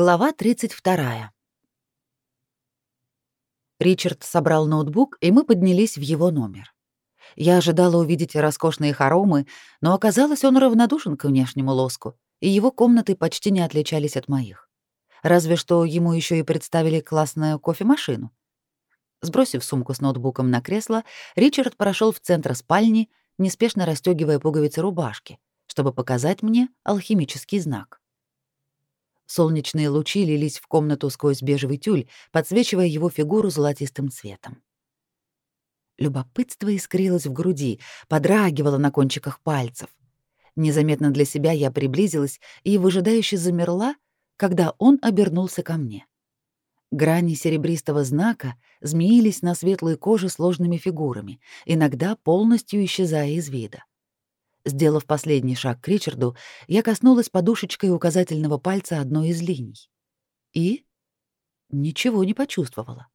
Глава 32. Ричард собрал ноутбук, и мы поднялись в его номер. Я ожидала увидеть роскошные хоромы, но оказалось, он равнодушен к внешнему лоску, и его комнаты почти не отличались от моих. Разве что ему еще и представили классную кофемашину. Сбросив сумку с ноутбуком на кресло, Ричард прошел в центр спальни, неспешно расстегивая пуговицы рубашки, чтобы показать мне алхимический знак. Солнечные лучи лились в комнату сквозь бежевый тюль, подсвечивая его фигуру золотистым цветом. Любопытство искрилось в груди, подрагивало на кончиках пальцев. Незаметно для себя я приблизилась и выжидающе замерла, когда он обернулся ко мне. Грани серебристого знака змеились на светлой коже сложными фигурами, иногда полностью исчезая из вида. Сделав последний шаг к Ричарду, я коснулась подушечкой указательного пальца одной из линий. И ничего не почувствовала.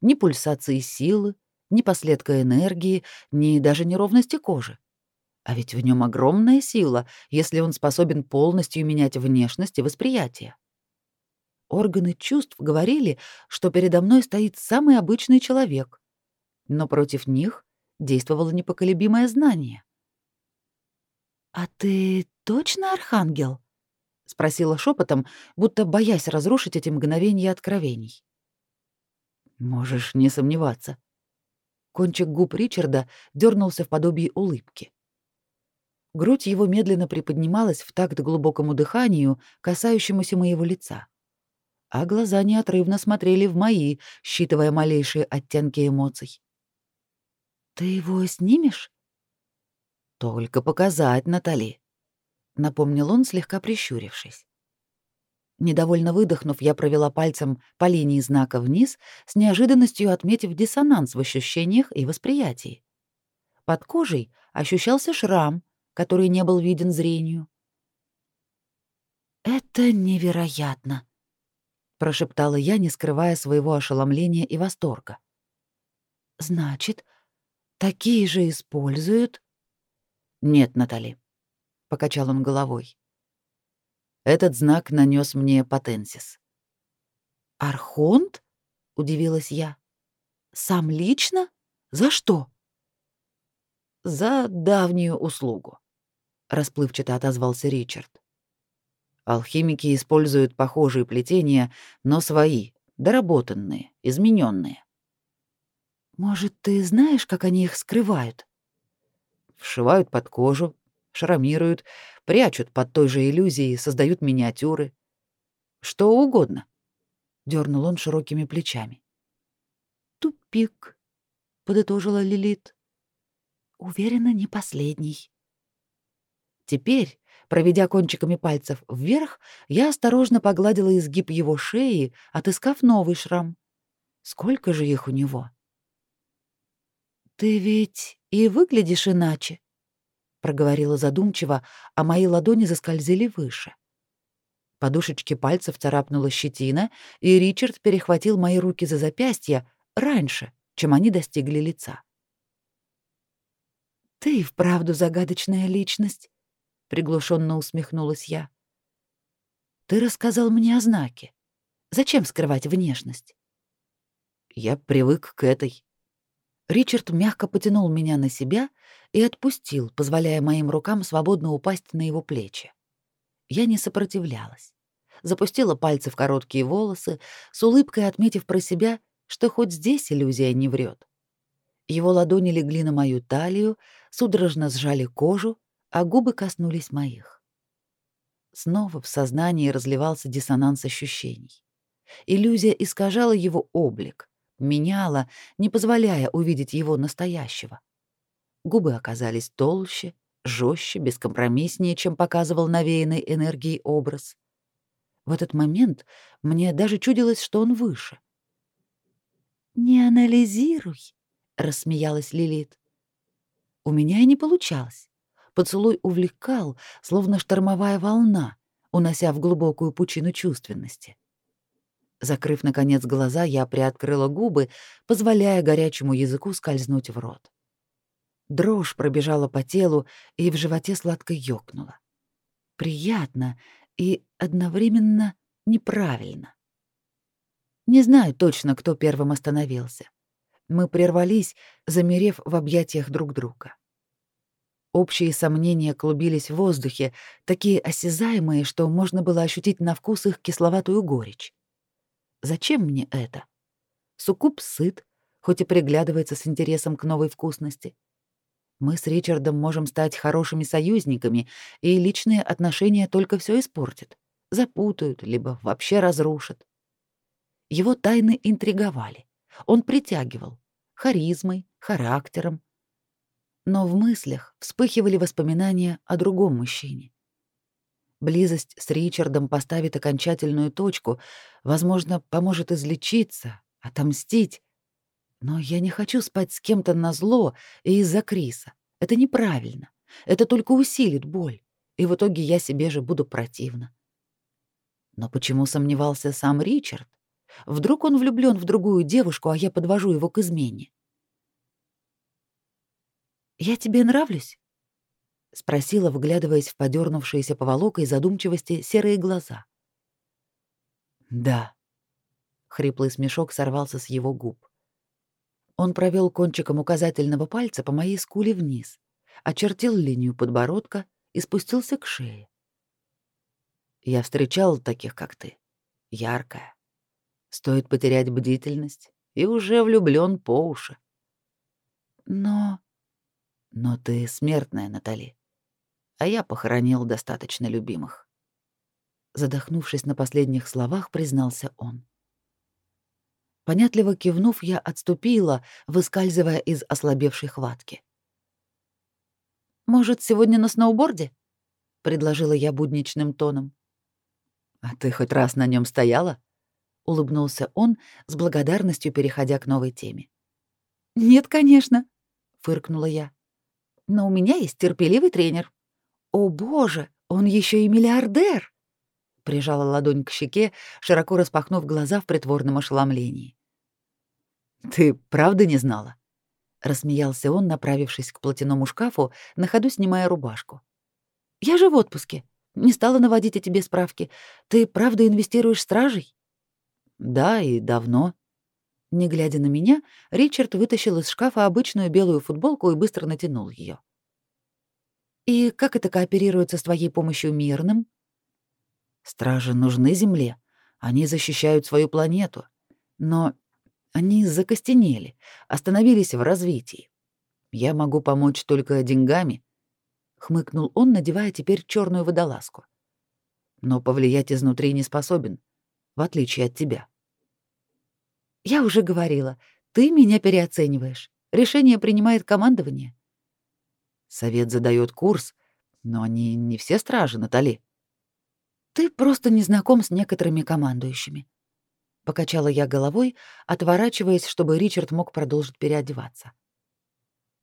Ни пульсации силы, ни последка энергии, ни даже неровности кожи. А ведь в нем огромная сила, если он способен полностью менять внешность и восприятие. Органы чувств говорили, что передо мной стоит самый обычный человек, но против них действовало непоколебимое знание. «А ты точно архангел?» — спросила шепотом, будто боясь разрушить эти мгновения откровений. «Можешь не сомневаться». Кончик губ Ричарда дернулся в подобии улыбки. Грудь его медленно приподнималась в такт глубокому дыханию, касающемуся моего лица. А глаза неотрывно смотрели в мои, считывая малейшие оттенки эмоций. «Ты его снимешь?» Только показать, Натали, напомнил он, слегка прищурившись. Недовольно выдохнув, я провела пальцем по линии знака вниз, с неожиданностью отметив диссонанс в ощущениях и восприятии. Под кожей ощущался шрам, который не был виден зрению. «Это невероятно!» — прошептала я, не скрывая своего ошеломления и восторга. «Значит, такие же используют «Нет, Натали», — покачал он головой. «Этот знак нанес мне Потенсис». «Архонт?» — удивилась я. «Сам лично? За что?» «За давнюю услугу», — расплывчато отозвался Ричард. «Алхимики используют похожие плетения, но свои, доработанные, измененные. «Может, ты знаешь, как они их скрывают?» Вшивают под кожу, шрамируют, прячут под той же иллюзией, создают миниатюры. Что угодно. Дернул он широкими плечами. Тупик, подытожила Лилит. Уверена, не последний. Теперь, проведя кончиками пальцев вверх, я осторожно погладила изгиб его шеи, отыскав новый шрам. Сколько же их у него? Ты ведь и выглядишь иначе, проговорила задумчиво, а мои ладони заскользили выше. Подушечки пальцев царапнула щетина, и Ричард перехватил мои руки за запястья раньше, чем они достигли лица. Ты вправду загадочная личность, приглушенно усмехнулась я. Ты рассказал мне о знаке. Зачем скрывать внешность? Я привык к этой, Ричард мягко потянул меня на себя и отпустил, позволяя моим рукам свободно упасть на его плечи. Я не сопротивлялась. Запустила пальцы в короткие волосы, с улыбкой отметив про себя, что хоть здесь иллюзия не врет. Его ладони легли на мою талию, судорожно сжали кожу, а губы коснулись моих. Снова в сознании разливался диссонанс ощущений. Иллюзия искажала его облик, меняла, не позволяя увидеть его настоящего. Губы оказались толще, жестче, бескомпромисснее, чем показывал навеянный энергией образ. В этот момент мне даже чудилось, что он выше. «Не анализируй», — рассмеялась Лилит. У меня и не получалось. Поцелуй увлекал, словно штормовая волна, унося в глубокую пучину чувственности. Закрыв, наконец, глаза, я приоткрыла губы, позволяя горячему языку скользнуть в рот. Дрожь пробежала по телу и в животе сладко ёкнула. Приятно и одновременно неправильно. Не знаю точно, кто первым остановился. Мы прервались, замерев в объятиях друг друга. Общие сомнения клубились в воздухе, такие осязаемые, что можно было ощутить на вкус их кисловатую горечь. Зачем мне это? Суккуб сыт, хоть и приглядывается с интересом к новой вкусности. Мы с Ричардом можем стать хорошими союзниками, и личные отношения только все испортят, запутают, либо вообще разрушат. Его тайны интриговали. Он притягивал харизмой, характером. Но в мыслях вспыхивали воспоминания о другом мужчине. Близость с Ричардом поставит окончательную точку, возможно, поможет излечиться, отомстить. Но я не хочу спать с кем-то на зло и из-за Криса. Это неправильно. Это только усилит боль, и в итоге я себе же буду противна. Но почему сомневался сам Ричард? Вдруг он влюблён в другую девушку, а я подвожу его к измене. «Я тебе нравлюсь?» — спросила, вглядываясь в подернувшиеся поволокой задумчивости серые глаза. «Да». Хриплый смешок сорвался с его губ. Он провел кончиком указательного пальца по моей скуле вниз, очертил линию подбородка и спустился к шее. «Я встречал таких, как ты. Яркая, Стоит потерять бдительность, и уже влюблён по уши. Но... Но ты смертная, Натали. А я похоронил достаточно любимых. Задохнувшись на последних словах, признался он. Понятливо кивнув, я отступила, выскальзывая из ослабевшей хватки. «Может, сегодня на сноуборде?» — предложила я будничным тоном. «А ты хоть раз на нем стояла?» — улыбнулся он, с благодарностью переходя к новой теме. «Нет, конечно», — фыркнула я. «Но у меня есть терпеливый тренер». «О, боже, он еще и миллиардер!» Прижала ладонь к щеке, широко распахнув глаза в притворном ошеломлении. «Ты правда не знала?» Рассмеялся он, направившись к платяному шкафу, на ходу снимая рубашку. «Я же в отпуске. Не стала наводить о тебе справки. Ты правда инвестируешь стражей?» Да, и давно. Не глядя на меня, Ричард вытащил из шкафа обычную белую футболку и быстро натянул ее. И как это кооперируется с твоей помощью мирным? Стражи нужны Земле. Они защищают свою планету. Но они закостенели, остановились в развитии. Я могу помочь только деньгами, хмыкнул он, надевая теперь черную водолазку. Но повлиять изнутри не способен в отличие от тебя. Я уже говорила, ты меня переоцениваешь. Решение принимает командование. Совет задает курс, но они не все стражи, Натали. Ты просто не знаком с некоторыми командующими. Покачала я головой, отворачиваясь, чтобы Ричард мог продолжить переодеваться.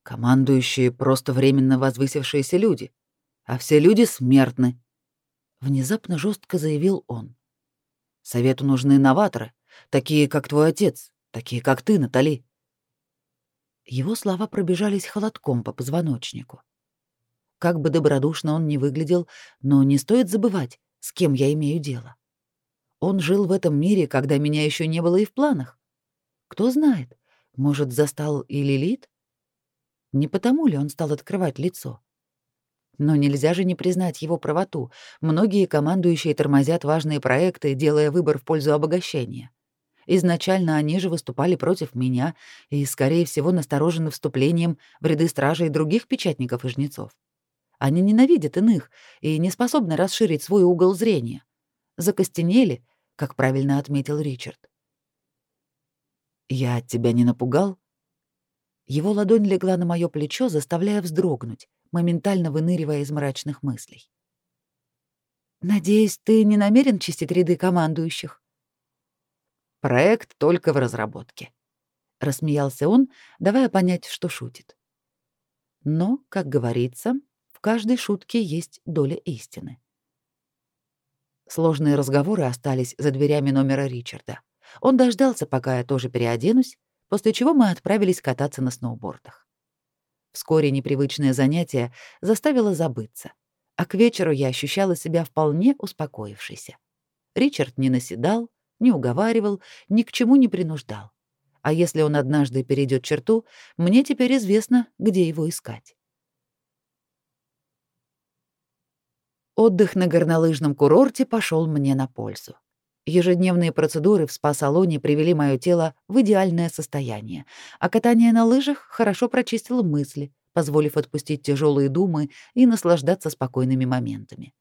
Командующие просто временно возвысившиеся люди, а все люди смертны. Внезапно жестко заявил он. Совету нужны новаторы, такие, как твой отец, такие, как ты, Натали. Его слова пробежались холодком по позвоночнику. Как бы добродушно он ни выглядел, но не стоит забывать, с кем я имею дело. Он жил в этом мире, когда меня еще не было и в планах. Кто знает, может, застал и Лилит? Не потому ли он стал открывать лицо? Но нельзя же не признать его правоту. Многие командующие тормозят важные проекты, делая выбор в пользу обогащения. Изначально они же выступали против меня и, скорее всего, насторожены вступлением в ряды стражей других печатников и жнецов. Они ненавидят иных и не способны расширить свой угол зрения. Закостенели, как правильно отметил Ричард. «Я тебя не напугал?» Его ладонь легла на мое плечо, заставляя вздрогнуть, моментально выныривая из мрачных мыслей. «Надеюсь, ты не намерен чистить ряды командующих?» «Проект только в разработке», — рассмеялся он, давая понять, что шутит. Но, как говорится, в каждой шутке есть доля истины. Сложные разговоры остались за дверями номера Ричарда. Он дождался, пока я тоже переоденусь, после чего мы отправились кататься на сноубордах. Вскоре непривычное занятие заставило забыться, а к вечеру я ощущала себя вполне успокоившейся. Ричард не наседал, не уговаривал, ни к чему не принуждал. А если он однажды перейдет черту, мне теперь известно, где его искать. Отдых на горнолыжном курорте пошел мне на пользу. Ежедневные процедуры в спа-салоне привели мое тело в идеальное состояние, а катание на лыжах хорошо прочистило мысли, позволив отпустить тяжелые думы и наслаждаться спокойными моментами.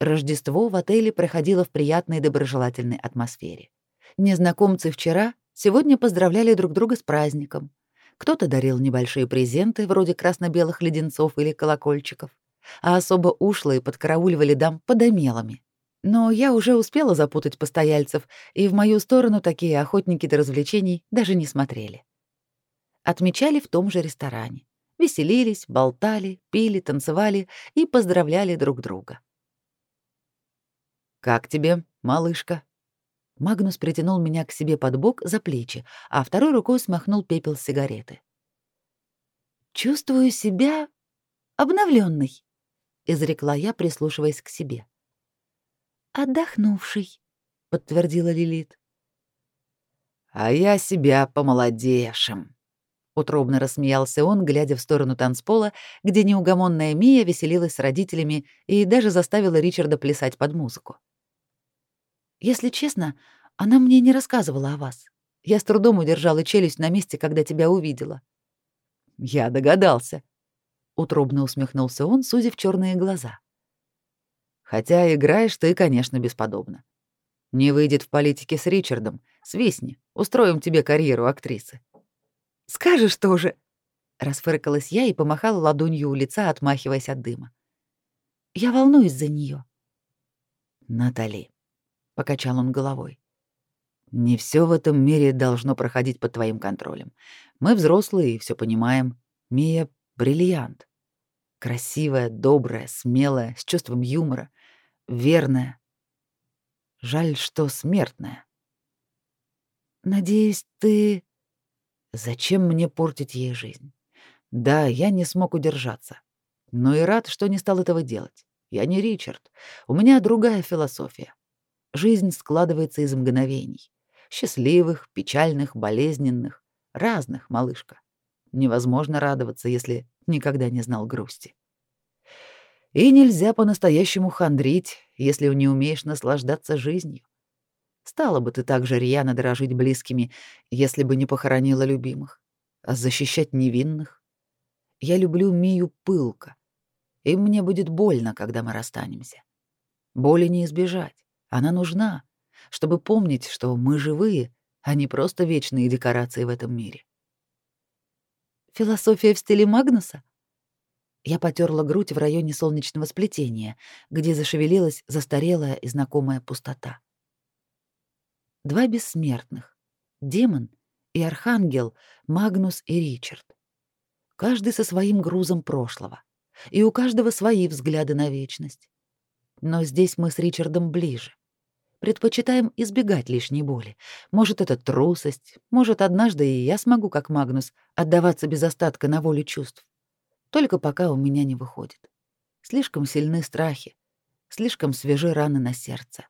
Рождество в отеле проходило в приятной доброжелательной атмосфере. Незнакомцы вчера, сегодня поздравляли друг друга с праздником. Кто-то дарил небольшие презенты, вроде красно-белых леденцов или колокольчиков, а особо ушлые подкарауливали дам подомелами. Но я уже успела запутать постояльцев, и в мою сторону такие охотники до развлечений даже не смотрели. Отмечали в том же ресторане. Веселились, болтали, пили, танцевали и поздравляли друг друга. «Как тебе, малышка?» Магнус притянул меня к себе под бок за плечи, а второй рукой смахнул пепел с сигареты. «Чувствую себя обновленной, изрекла я, прислушиваясь к себе. «Отдохнувший», — подтвердила Лилит. «А я себя помолодевшим», — утробно рассмеялся он, глядя в сторону танцпола, где неугомонная Мия веселилась с родителями и даже заставила Ричарда плясать под музыку. Если честно, она мне не рассказывала о вас. Я с трудом удержала челюсть на месте, когда тебя увидела. Я догадался. Утробно усмехнулся он, сузив черные глаза. Хотя играешь ты, конечно, бесподобно. Не выйдет в политике с Ричардом. Свистни, устроим тебе карьеру актрисы. Скажешь тоже. Расфыркалась я и помахала ладонью у лица, отмахиваясь от дыма. Я волнуюсь за нее. Натали, покачал он головой. Не все в этом мире должно проходить под твоим контролем. Мы взрослые и все понимаем. Мия бриллиант. Красивая, добрая, смелая, с чувством юмора, верная. Жаль, что смертная. Надеюсь, ты Зачем мне портить ей жизнь? Да, я не смог удержаться. Но и рад, что не стал этого делать. Я не Ричард. У меня другая философия. Жизнь складывается из мгновений. Счастливых, печальных, болезненных. Разных, малышка. Невозможно радоваться, если никогда не знал грусти. И нельзя по-настоящему хандрить, если не умеешь наслаждаться жизнью. Стала бы ты так же рьяно дорожить близкими, если бы не похоронила любимых, а защищать невинных. Я люблю Мию пылко, и мне будет больно, когда мы расстанемся. Боли не избежать. Она нужна, чтобы помнить, что мы живые, а не просто вечные декорации в этом мире. Философия в стиле Магнуса? Я потерла грудь в районе солнечного сплетения, где зашевелилась застарелая и знакомая пустота. Два бессмертных — демон и архангел Магнус и Ричард. Каждый со своим грузом прошлого, и у каждого свои взгляды на вечность. Но здесь мы с Ричардом ближе предпочитаем избегать лишней боли. Может, это трусость, может, однажды и я смогу, как Магнус, отдаваться без остатка на волю чувств. Только пока у меня не выходит. Слишком сильны страхи, слишком свежи раны на сердце.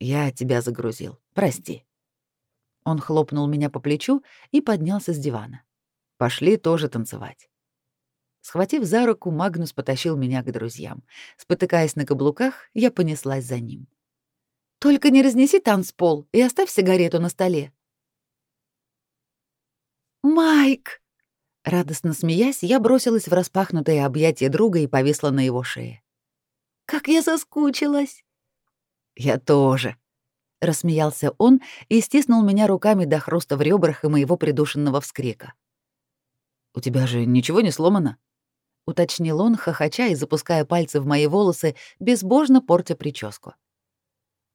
Я тебя загрузил. Прости. Он хлопнул меня по плечу и поднялся с дивана. Пошли тоже танцевать. Схватив за руку, Магнус потащил меня к друзьям. Спотыкаясь на каблуках, я понеслась за ним. «Только не разнеси танцпол и оставь сигарету на столе». «Майк!» Радостно смеясь, я бросилась в распахнутое объятие друга и повисла на его шее. «Как я соскучилась!» «Я тоже!» — рассмеялся он и стиснул меня руками до хруста в ребрах и моего придушенного вскрика. «У тебя же ничего не сломано?» — уточнил он, хохоча и запуская пальцы в мои волосы, безбожно портя прическу.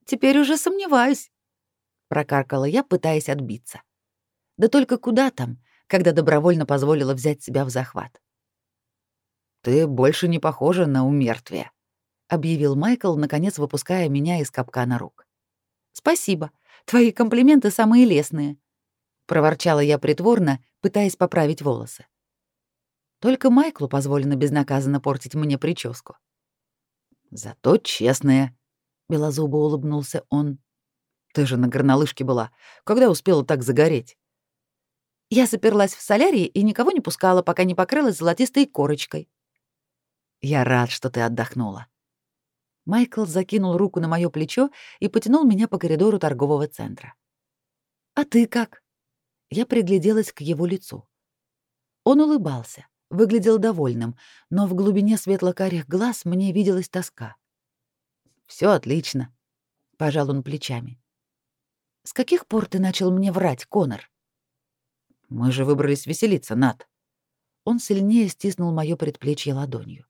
«Теперь уже сомневаюсь», — прокаркала я, пытаясь отбиться. «Да только куда там, когда добровольно позволила взять себя в захват?» «Ты больше не похожа на умертвие», — объявил Майкл, наконец выпуская меня из капкана рук. «Спасибо. Твои комплименты самые лестные», — проворчала я притворно, пытаясь поправить волосы. Только Майклу позволено безнаказанно портить мне прическу. Зато честная, Белозубо улыбнулся он. Ты же на горнолыжке была. Когда успела так загореть? Я заперлась в солярии и никого не пускала, пока не покрылась золотистой корочкой. Я рад, что ты отдохнула. Майкл закинул руку на моё плечо и потянул меня по коридору торгового центра. А ты как? Я пригляделась к его лицу. Он улыбался, выглядел довольным, но в глубине светло-карих глаз мне виделась тоска. Все отлично, пожал он плечами. С каких пор ты начал мне врать, Конор? Мы же выбрались веселиться, Над. Он сильнее стиснул моё предплечье ладонью.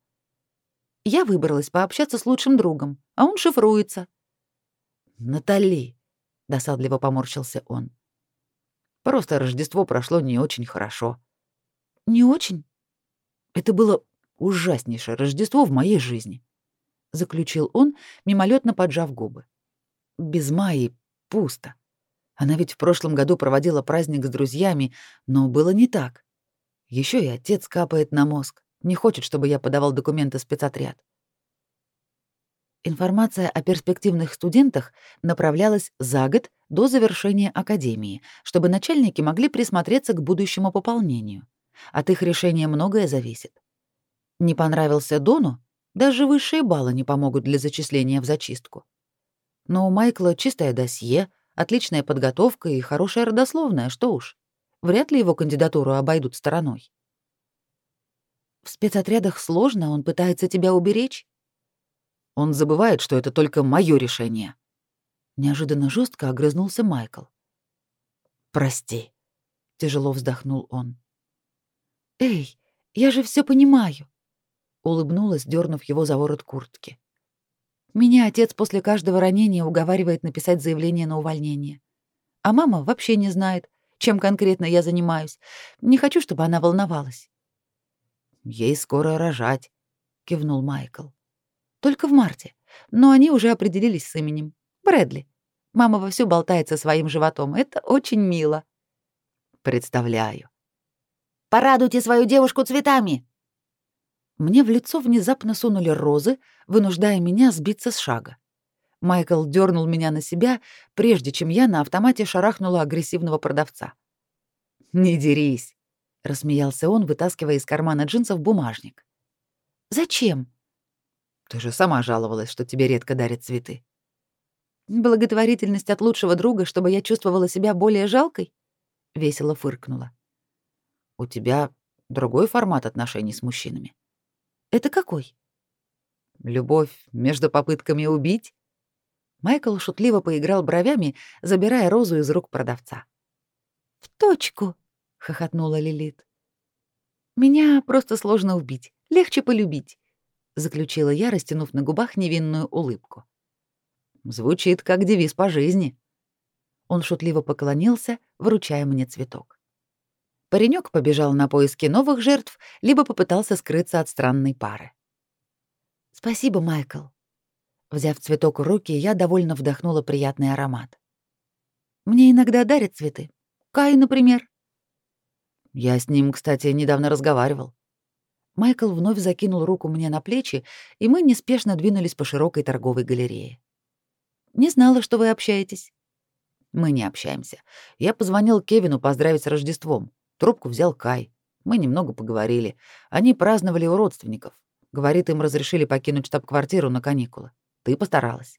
Я выбралась пообщаться с лучшим другом, а он шифруется. Натали, досадливо поморщился он. Просто Рождество прошло не очень хорошо. Не очень? Это было ужаснейшее Рождество в моей жизни, заключил он, мимолетно поджав губы. Без Майи пусто. Она ведь в прошлом году проводила праздник с друзьями, но было не так. Еще и отец капает на мозг. Не хочет, чтобы я подавал документы спецотряд. Информация о перспективных студентах направлялась за год до завершения академии, чтобы начальники могли присмотреться к будущему пополнению. От их решения многое зависит. Не понравился Дону? Даже высшие баллы не помогут для зачисления в зачистку. Но у Майкла чистое досье, Отличная подготовка и хорошая родословная, что уж. Вряд ли его кандидатуру обойдут стороной. В спецотрядах сложно, он пытается тебя уберечь. Он забывает, что это только мое решение. Неожиданно жестко огрызнулся Майкл. Прости, тяжело вздохнул он. Эй, я же все понимаю, улыбнулась, дернув его за ворот куртки. Меня отец после каждого ранения уговаривает написать заявление на увольнение. А мама вообще не знает, чем конкретно я занимаюсь. Не хочу, чтобы она волновалась. Ей скоро рожать, кивнул Майкл. Только в марте. Но они уже определились с именем. Брэдли. Мама вовсю болтает со своим животом. Это очень мило. Представляю. Порадуйте свою девушку цветами, мне в лицо внезапно сунули розы, вынуждая меня сбиться с шага. Майкл дернул меня на себя, прежде чем я на автомате шарахнула агрессивного продавца. «Не дерись», — рассмеялся он, вытаскивая из кармана джинсов бумажник. «Зачем?» «Ты же сама жаловалась, что тебе редко дарят цветы». «Благотворительность от лучшего друга, чтобы я чувствовала себя более жалкой?» — весело фыркнула. «У тебя другой формат отношений с мужчинами. Это какой? Любовь между попытками убить? Майкл шутливо поиграл бровями, забирая розу из рук продавца. В точку, хохотнула Лилит. Меня просто сложно убить, легче полюбить, заключила я, растянув на губах невинную улыбку. Звучит как девиз по жизни. Он шутливо поклонился, вручая мне цветок. Паренек побежал на поиски новых жертв, либо попытался скрыться от странной пары. «Спасибо, Майкл». Взяв цветок в руки, я довольно вдохнула приятный аромат. «Мне иногда дарят цветы. Кай, например». Я с ним, кстати, недавно разговаривал. Майкл вновь закинул руку мне на плечи, и мы неспешно двинулись по широкой торговой галерее. «Не знала, что вы общаетесь». «Мы не общаемся. Я позвонил Кевину поздравить с Рождеством. Трубку взял Кай. Мы немного поговорили. Они праздновали у родственников. Говорит, им разрешили покинуть штаб-квартиру на каникулы. Ты постаралась.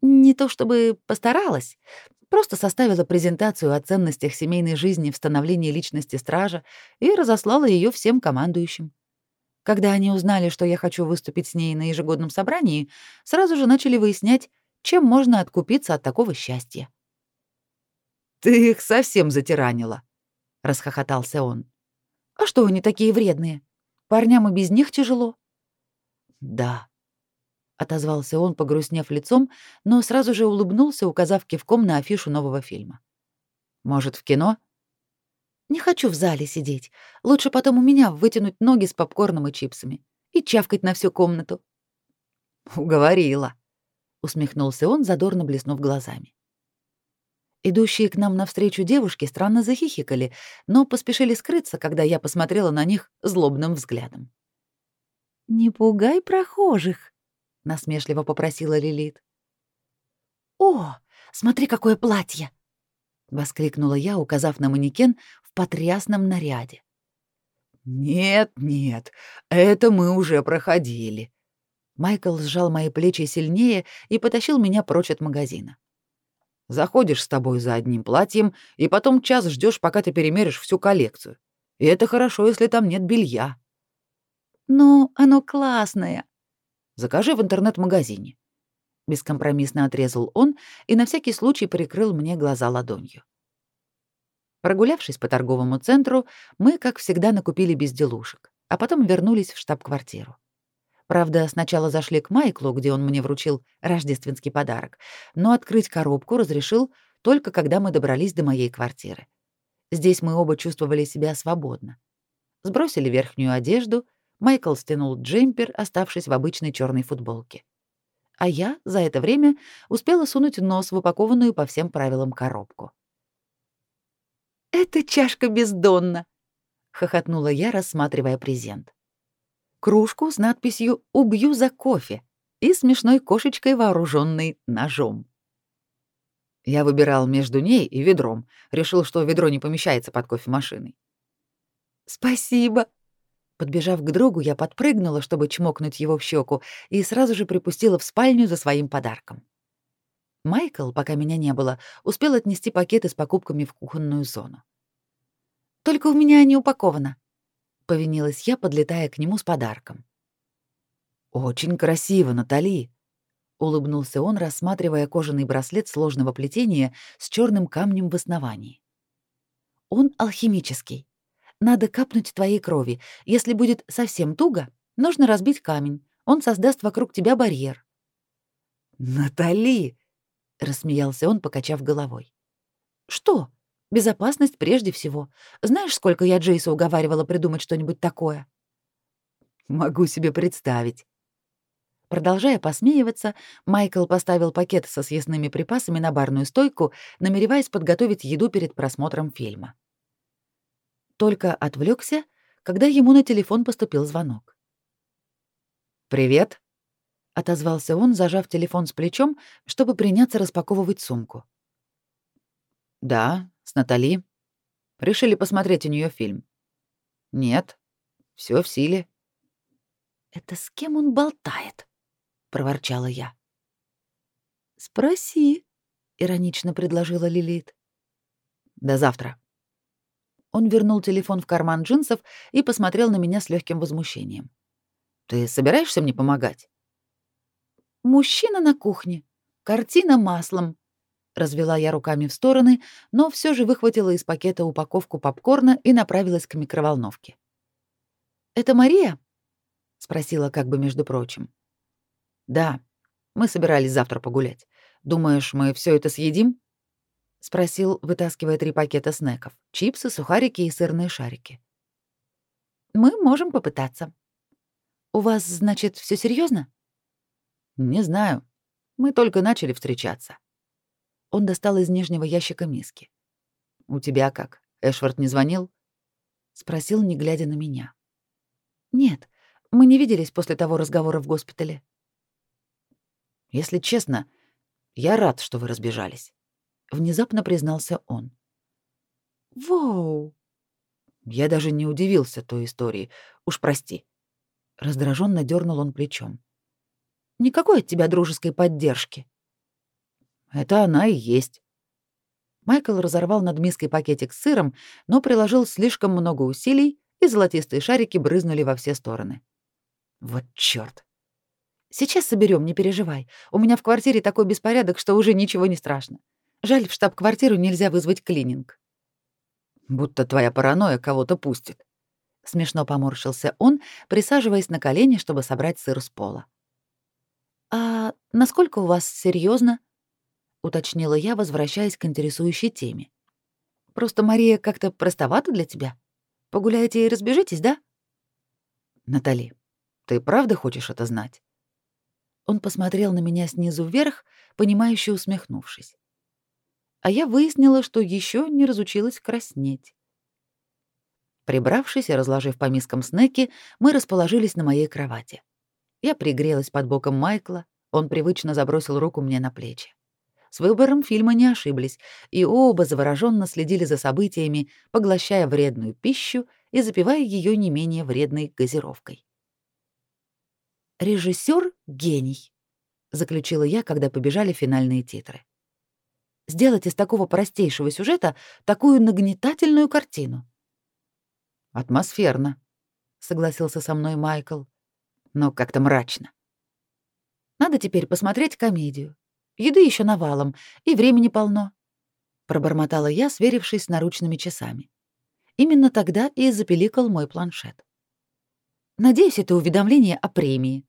Не то чтобы постаралась, просто составила презентацию о ценностях семейной жизни в становлении личности стража и разослала ее всем командующим. Когда они узнали, что я хочу выступить с ней на ежегодном собрании, сразу же начали выяснять, чем можно откупиться от такого счастья. «Ты их совсем затиранила», расхохотался он. А что они такие вредные? Парням и без них тяжело. Да, отозвался он, погрустнев лицом, но сразу же улыбнулся, указав кивком на афишу нового фильма. Может, в кино? Не хочу в зале сидеть. Лучше потом у меня вытянуть ноги с попкорном и чипсами и чавкать на всю комнату. Уговорила, усмехнулся он, задорно блеснув глазами. Идущие к нам навстречу девушки странно захихикали, но поспешили скрыться, когда я посмотрела на них злобным взглядом. «Не пугай прохожих», насмешливо попросила Лилит. О, смотри, какое платье! воскликнула я, указав на манекен в потрясном наряде. Нет, нет, это мы уже проходили. Майкл сжал мои плечи сильнее и потащил меня прочь от магазина. Заходишь с тобой за одним платьем, и потом час ждешь, пока ты перемеришь всю коллекцию. И это хорошо, если там нет белья. Но оно классное. Закажи в интернет-магазине. Бескомпромиссно отрезал он и на всякий случай прикрыл мне глаза ладонью. Прогулявшись по торговому центру, мы, как всегда, накупили безделушек, а потом вернулись в штаб-квартиру. Правда, сначала зашли к Майклу, где он мне вручил рождественский подарок, но открыть коробку разрешил только когда мы добрались до моей квартиры. Здесь мы оба чувствовали себя свободно. Сбросили верхнюю одежду, Майкл стянул джемпер, оставшись в обычной черной футболке. А я за это время успела сунуть нос в упакованную по всем правилам коробку. «Это чашка бездонна!» — хохотнула я, рассматривая презент кружку с надписью «Убью за кофе» и смешной кошечкой, вооруженной ножом. Я выбирал между ней и ведром. Решил, что ведро не помещается под кофемашиной. «Спасибо!» Подбежав к другу, я подпрыгнула, чтобы чмокнуть его в щеку, и сразу же припустила в спальню за своим подарком. Майкл, пока меня не было, успел отнести пакеты с покупками в кухонную зону. «Только у меня не упаковано», — повинилась я, подлетая к нему с подарком. «Очень красиво, Натали», — улыбнулся он, рассматривая кожаный браслет сложного плетения с черным камнем в основании. «Он алхимический. Надо капнуть твоей крови. Если будет совсем туго, нужно разбить камень. Он создаст вокруг тебя барьер». «Натали!» — рассмеялся он, покачав головой. «Что?» Безопасность прежде всего. Знаешь, сколько я Джейса уговаривала придумать что-нибудь такое? Могу себе представить. Продолжая посмеиваться, Майкл поставил пакет со съестными припасами на барную стойку, намереваясь подготовить еду перед просмотром фильма. Только отвлекся, когда ему на телефон поступил звонок. «Привет», — отозвался он, зажав телефон с плечом, чтобы приняться распаковывать сумку. «Да, с Натали. Решили посмотреть у нее фильм. Нет, все в силе. Это с кем он болтает? проворчала я. Спроси, иронично предложила Лилит. До завтра. Он вернул телефон в карман джинсов и посмотрел на меня с легким возмущением. Ты собираешься мне помогать? Мужчина на кухне. Картина маслом развела я руками в стороны, но все же выхватила из пакета упаковку попкорна и направилась к микроволновке. «Это Мария?» — спросила как бы между прочим. «Да, мы собирались завтра погулять. Думаешь, мы все это съедим?» — спросил, вытаскивая три пакета снеков: чипсы, сухарики и сырные шарики. «Мы можем попытаться. У вас, значит, все серьезно? «Не знаю. Мы только начали встречаться. Он достал из нижнего ящика миски. «У тебя как? Эшвард не звонил?» Спросил, не глядя на меня. «Нет, мы не виделись после того разговора в госпитале». «Если честно, я рад, что вы разбежались», — внезапно признался он. «Воу!» Я даже не удивился той истории. Уж прости. Раздраженно дернул он плечом. «Никакой от тебя дружеской поддержки», это она и есть. Майкл разорвал над миской пакетик с сыром, но приложил слишком много усилий, и золотистые шарики брызнули во все стороны. Вот чёрт. Сейчас соберем, не переживай. У меня в квартире такой беспорядок, что уже ничего не страшно. Жаль, в штаб-квартиру нельзя вызвать клининг. Будто твоя паранойя кого-то пустит. Смешно поморщился он, присаживаясь на колени, чтобы собрать сыр с пола. А насколько у вас серьезно? Уточнила я, возвращаясь к интересующей теме. Просто Мария как-то простовата для тебя. Погуляете и разбежитесь, да? Натали, ты правда хочешь это знать? Он посмотрел на меня снизу вверх, понимающе усмехнувшись. А я выяснила, что еще не разучилась краснеть. Прибравшись и разложив по мискам снеки, мы расположились на моей кровати. Я пригрелась под боком Майкла, он привычно забросил руку мне на плечи. С выбором фильма не ошиблись, и оба завороженно следили за событиями, поглощая вредную пищу и запивая ее не менее вредной газировкой. Режиссер — гений, заключила я, когда побежали финальные титры. Сделать из такого простейшего сюжета такую нагнетательную картину. Атмосферно, согласился со мной Майкл, но как-то мрачно. Надо теперь посмотреть комедию. Еды еще навалом, и времени полно, пробормотала я, сверившись с наручными часами. Именно тогда и запеликал мой планшет. Надеюсь, это уведомление о премии.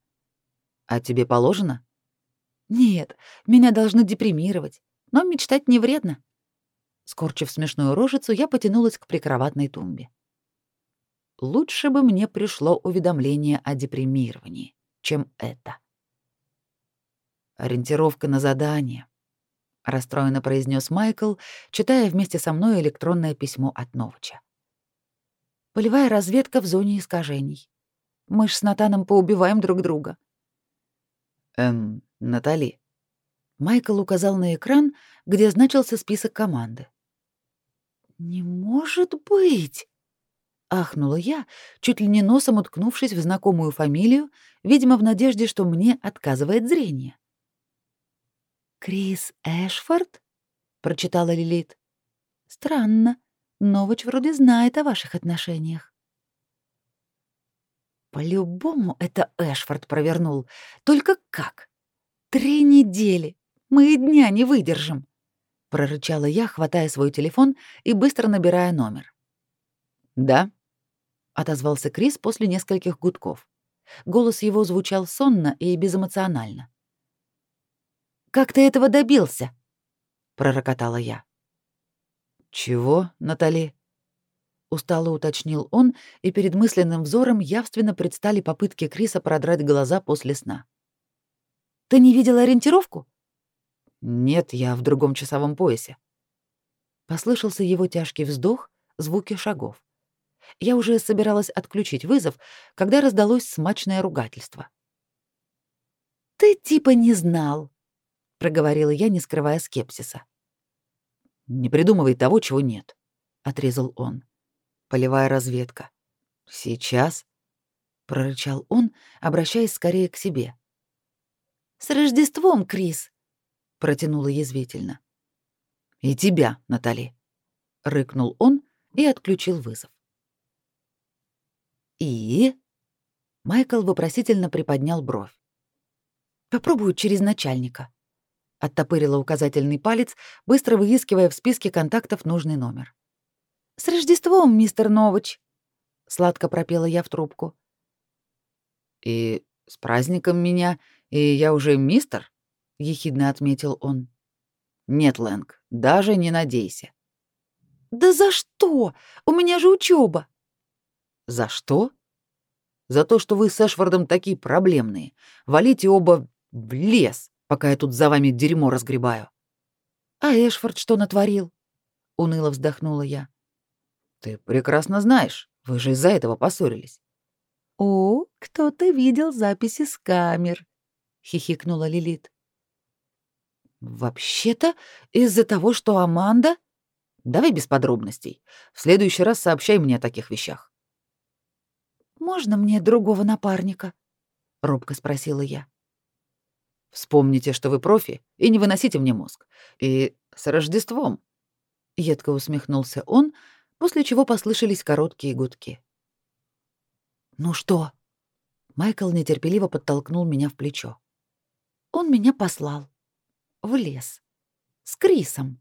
А тебе положено? Нет, меня должны депримировать, но мечтать не вредно. Скорчив смешную рожицу, я потянулась к прикроватной тумбе. Лучше бы мне пришло уведомление о депримировании, чем это. Ориентировка на задание, расстроенно произнес Майкл, читая вместе со мной электронное письмо от Новича. Полевая разведка в зоне искажений. Мы ж с Натаном поубиваем друг друга. Эм, Натали. Майкл указал на экран, где значился список команды. Не может быть, ахнула я, чуть ли не носом уткнувшись в знакомую фамилию, видимо, в надежде, что мне отказывает зрение. Крис Эшфорд? прочитала Лилит. Странно. Новоч вроде знает о ваших отношениях. По-любому это Эшфорд провернул. Только как? Три недели. Мы и дня не выдержим. Прорычала я, хватая свой телефон и быстро набирая номер. «Да», — отозвался Крис после нескольких гудков. Голос его звучал сонно и безэмоционально. «Как ты этого добился?» — пророкотала я. «Чего, Натали?» устало уточнил он, и перед мысленным взором явственно предстали попытки Криса продрать глаза после сна. Ты не видел ориентировку? Нет, я в другом часовом поясе. Послышался его тяжкий вздох, звуки шагов. Я уже собиралась отключить вызов, когда раздалось смачное ругательство. Ты типа не знал, проговорила я, не скрывая скепсиса. Не придумывай того, чего нет, отрезал он полевая разведка. Сейчас, прорычал он, обращаясь скорее к себе. С Рождеством, Крис, протянула язвительно. И тебя, Натали, рыкнул он и отключил вызов. И Майкл вопросительно приподнял бровь. Попробую через начальника. Оттопырила указательный палец, быстро выискивая в списке контактов нужный номер. «С Рождеством, мистер Новыч!» — сладко пропела я в трубку. «И с праздником меня, и я уже мистер?» — ехидно отметил он. «Нет, Лэнг, даже не надейся». «Да за что? У меня же учеба. «За что?» «За то, что вы с Эшвардом такие проблемные. Валите оба в лес, пока я тут за вами дерьмо разгребаю». «А Эшфорд что натворил?» — уныло вздохнула я. Ты прекрасно знаешь, вы же из-за этого поссорились. О, кто-то видел записи с камер, хихикнула Лилит. Вообще-то из-за того, что Аманда... Давай без подробностей. В следующий раз сообщай мне о таких вещах. Можно мне другого напарника? робко спросила я. Вспомните, что вы профи, и не выносите мне мозг. И с Рождеством. Едко усмехнулся он, после чего послышались короткие гудки. «Ну что?» Майкл нетерпеливо подтолкнул меня в плечо. «Он меня послал. В лес. С Крисом».